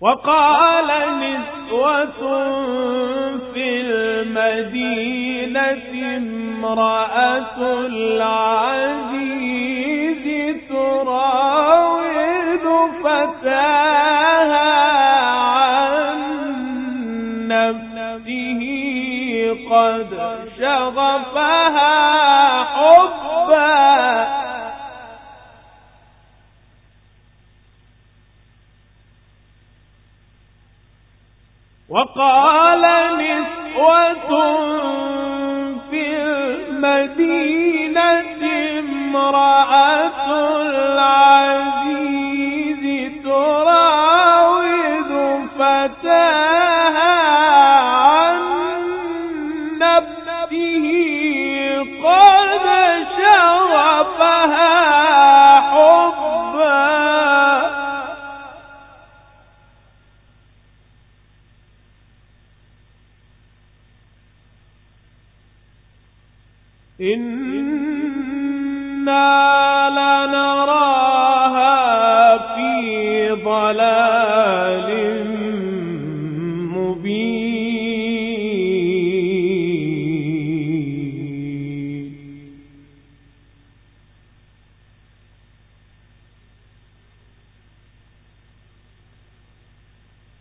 وقال نسوة في المدينة امرأة العزيز تراود فتاها عن نفسه قد شغفها حبا وقال نسوة في المدينة امرأة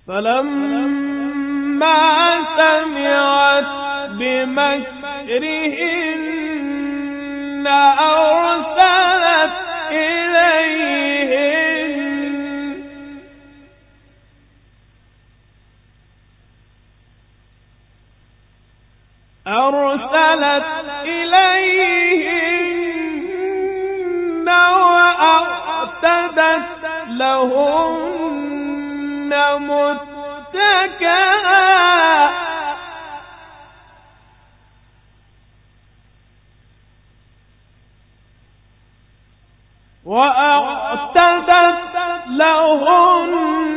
فلما سمعت بمكرهن أرسلت إليهن أرسلت إليهن وأعتدت لهن لهن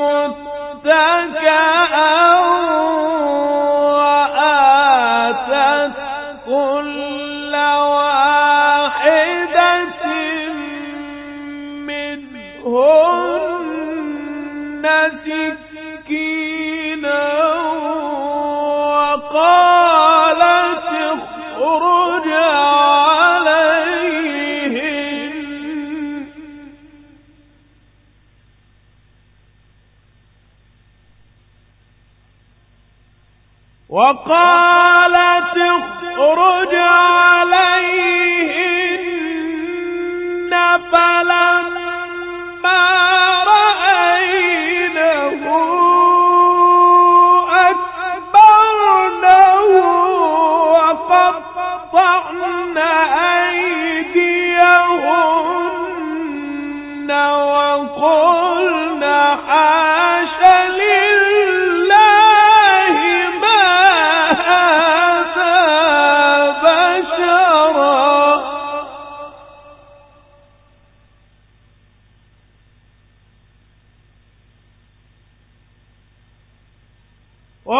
متكئا.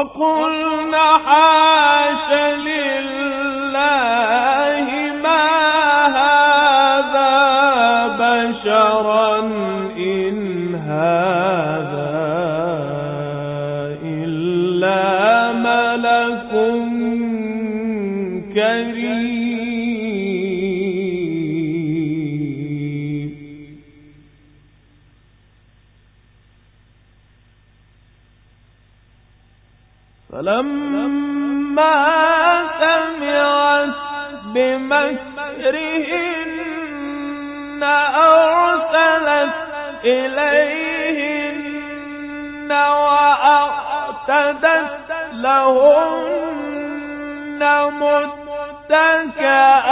وقلن إليهن وأعتدت لهن متكئا.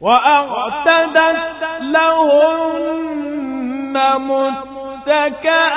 وأعتدت لهن متكئا.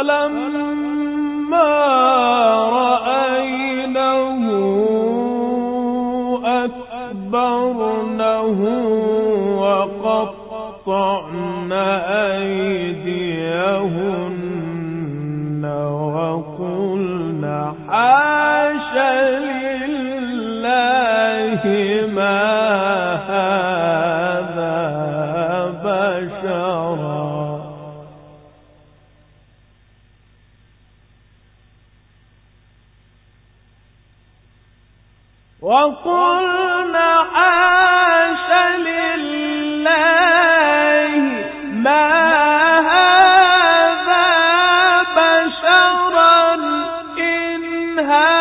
فلما رأينه أكبرنه وقطعن أيديهن وقلنا حاش لله ما هذا بشرا إن هذا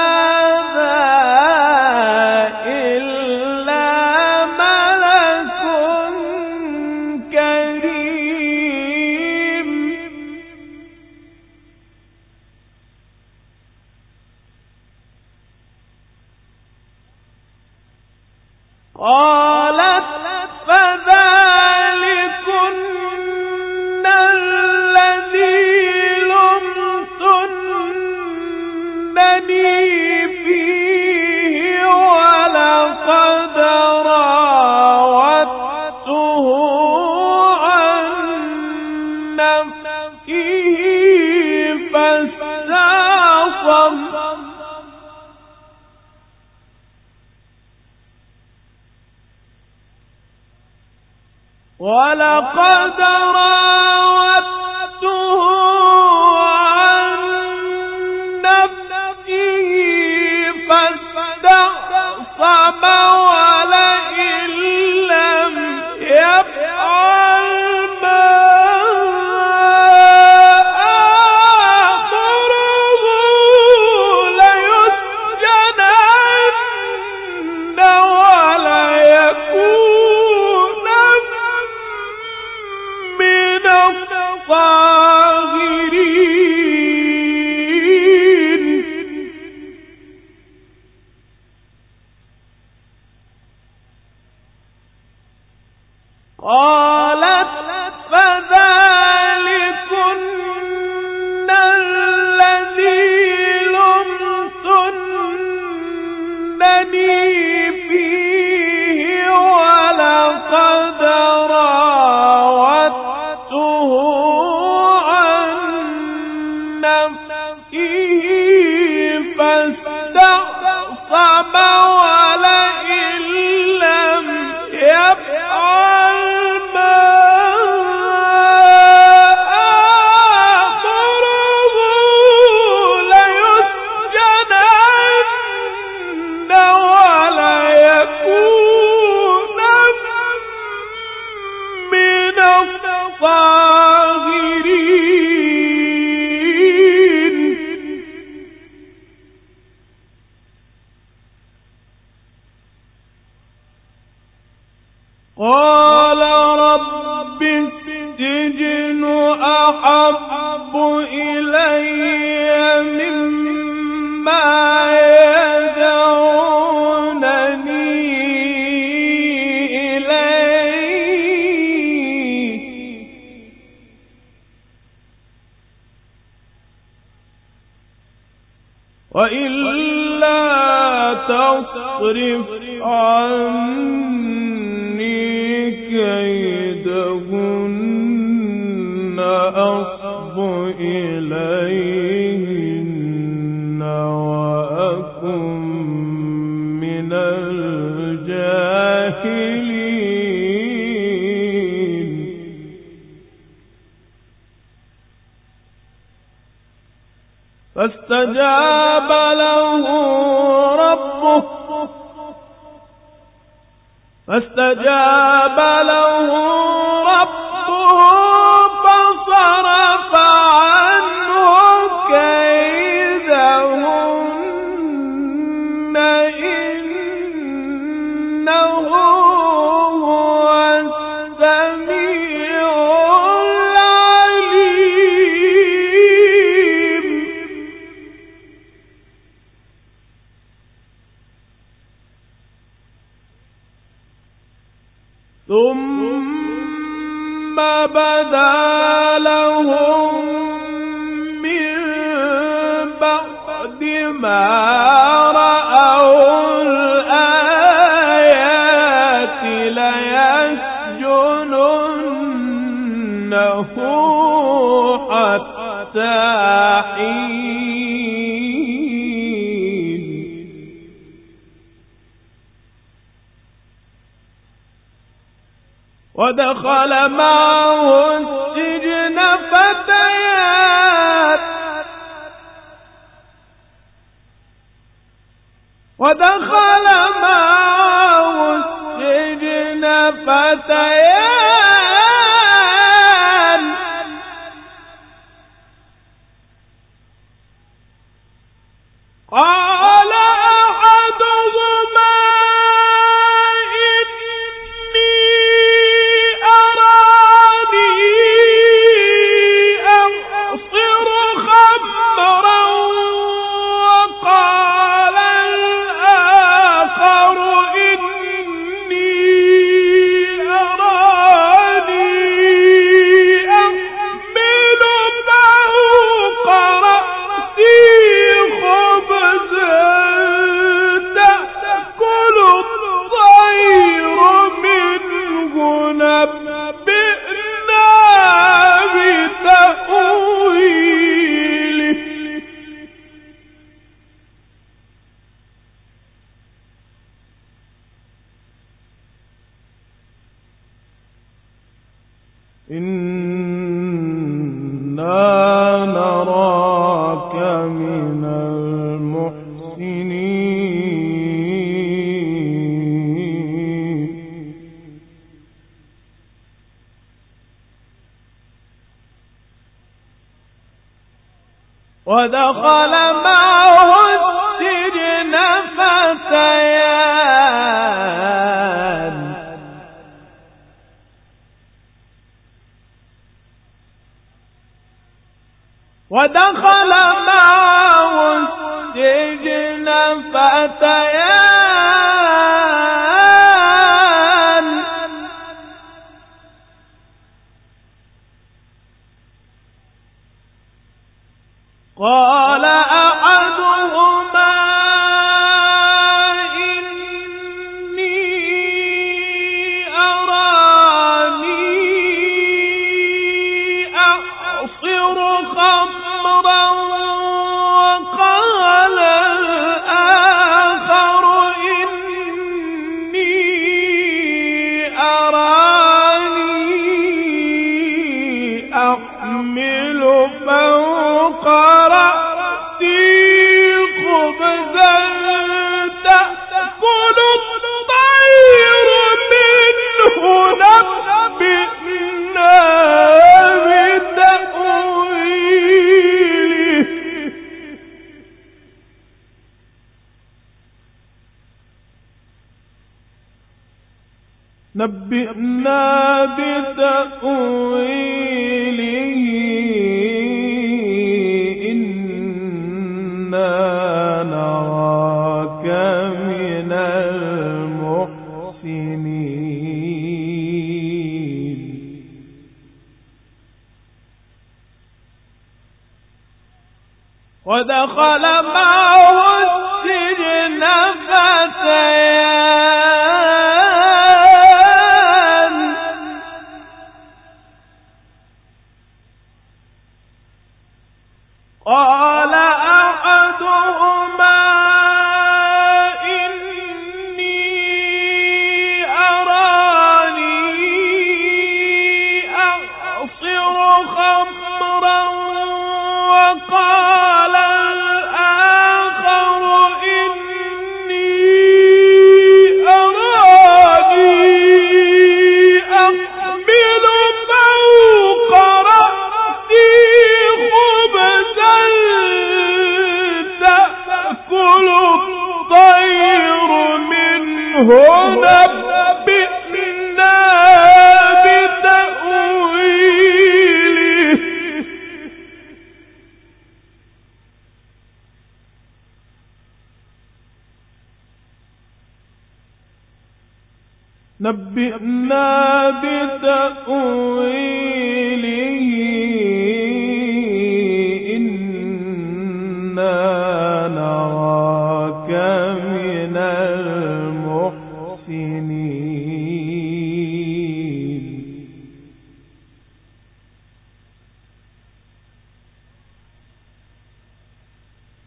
فاصرف عني كيدهن أصب إليهن وأكن من الجاهلين. فاستجاب فاستجاب له ربه فصرف نبئنا بتأويله إنا نراك من المحسنين. ودخل معه السجن فتيان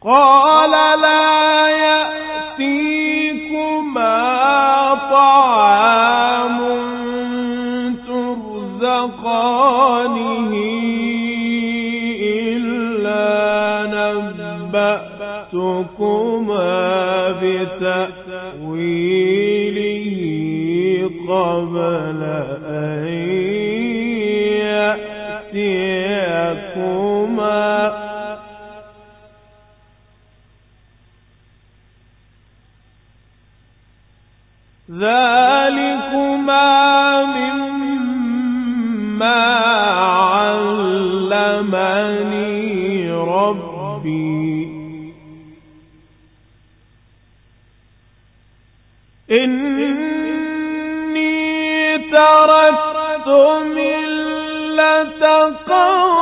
قال لا يأتيكما طعام ترزقانه إلا نبأتكما بتأويله قبل تركت ملة قوم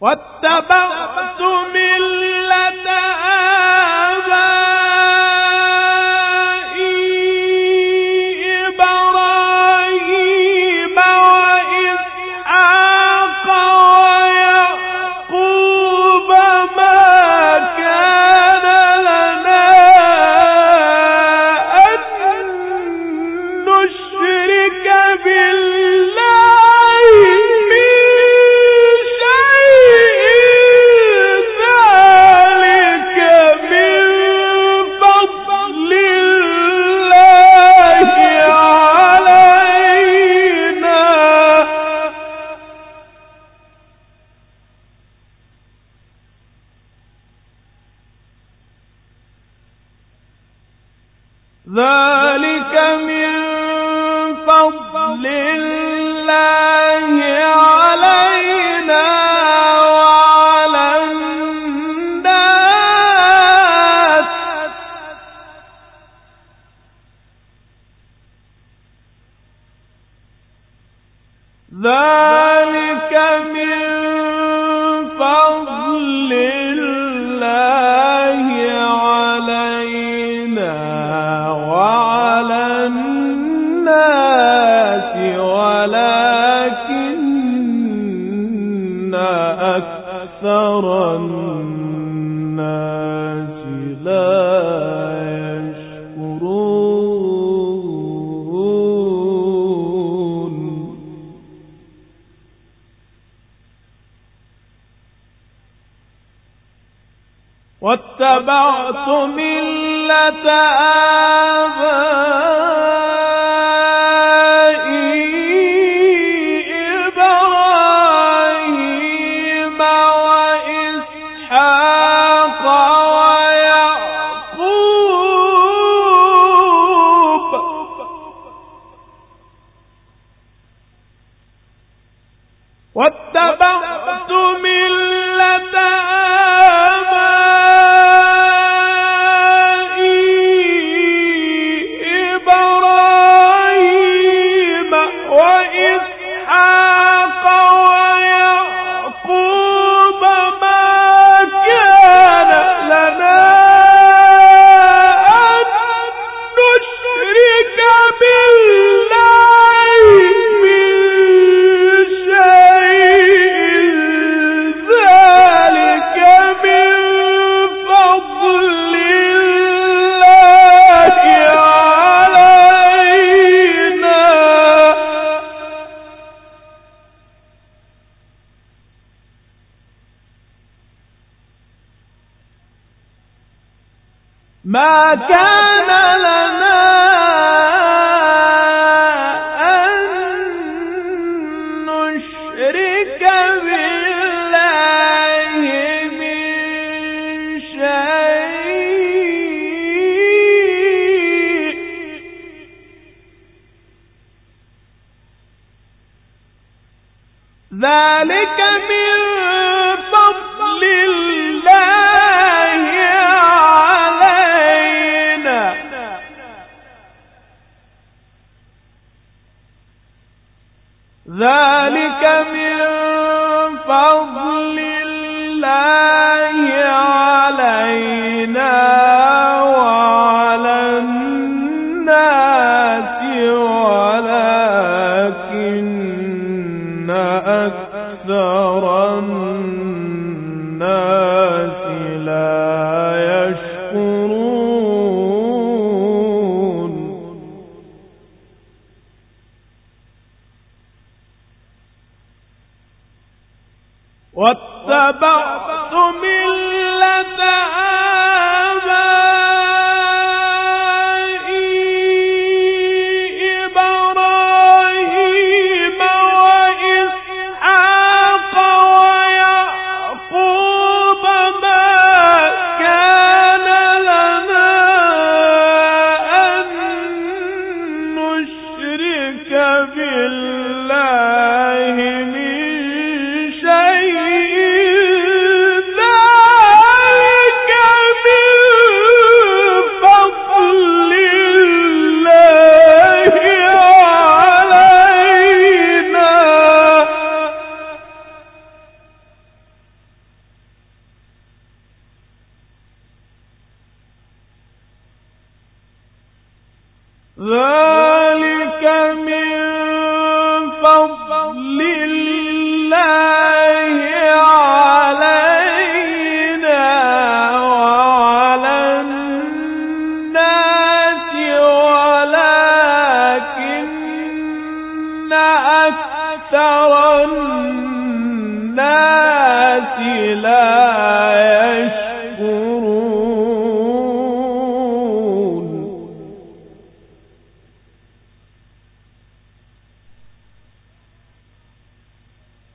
واتبعت من ذلك من فضل الله. أكثر الناس لا يشكرون. واتبعت ملة آبائي ما كان ذلك من فضل الله.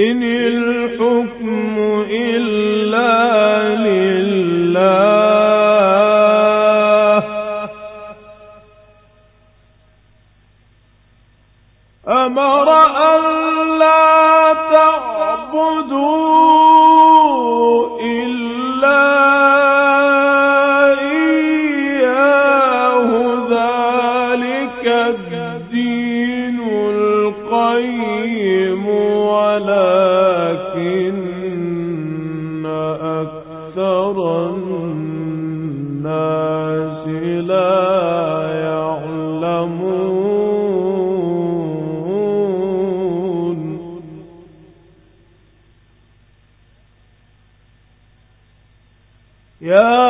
in يا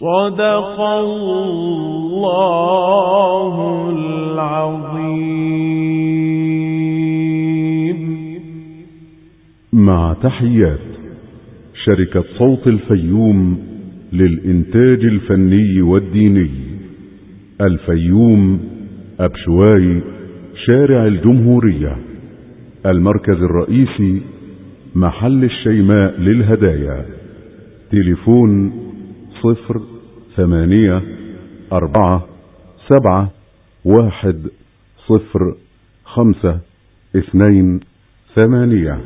صدق الله العظيم. مع تحيات شركة صوت الفيوم للإنتاج الفني والديني. الفيوم أبشواي شارع الجمهورية المركز الرئيسي محل الشيماء للهدايا. تليفون صفر ثمانية أربعة سبعة واحد صفر خمسة اثنين ثمانية.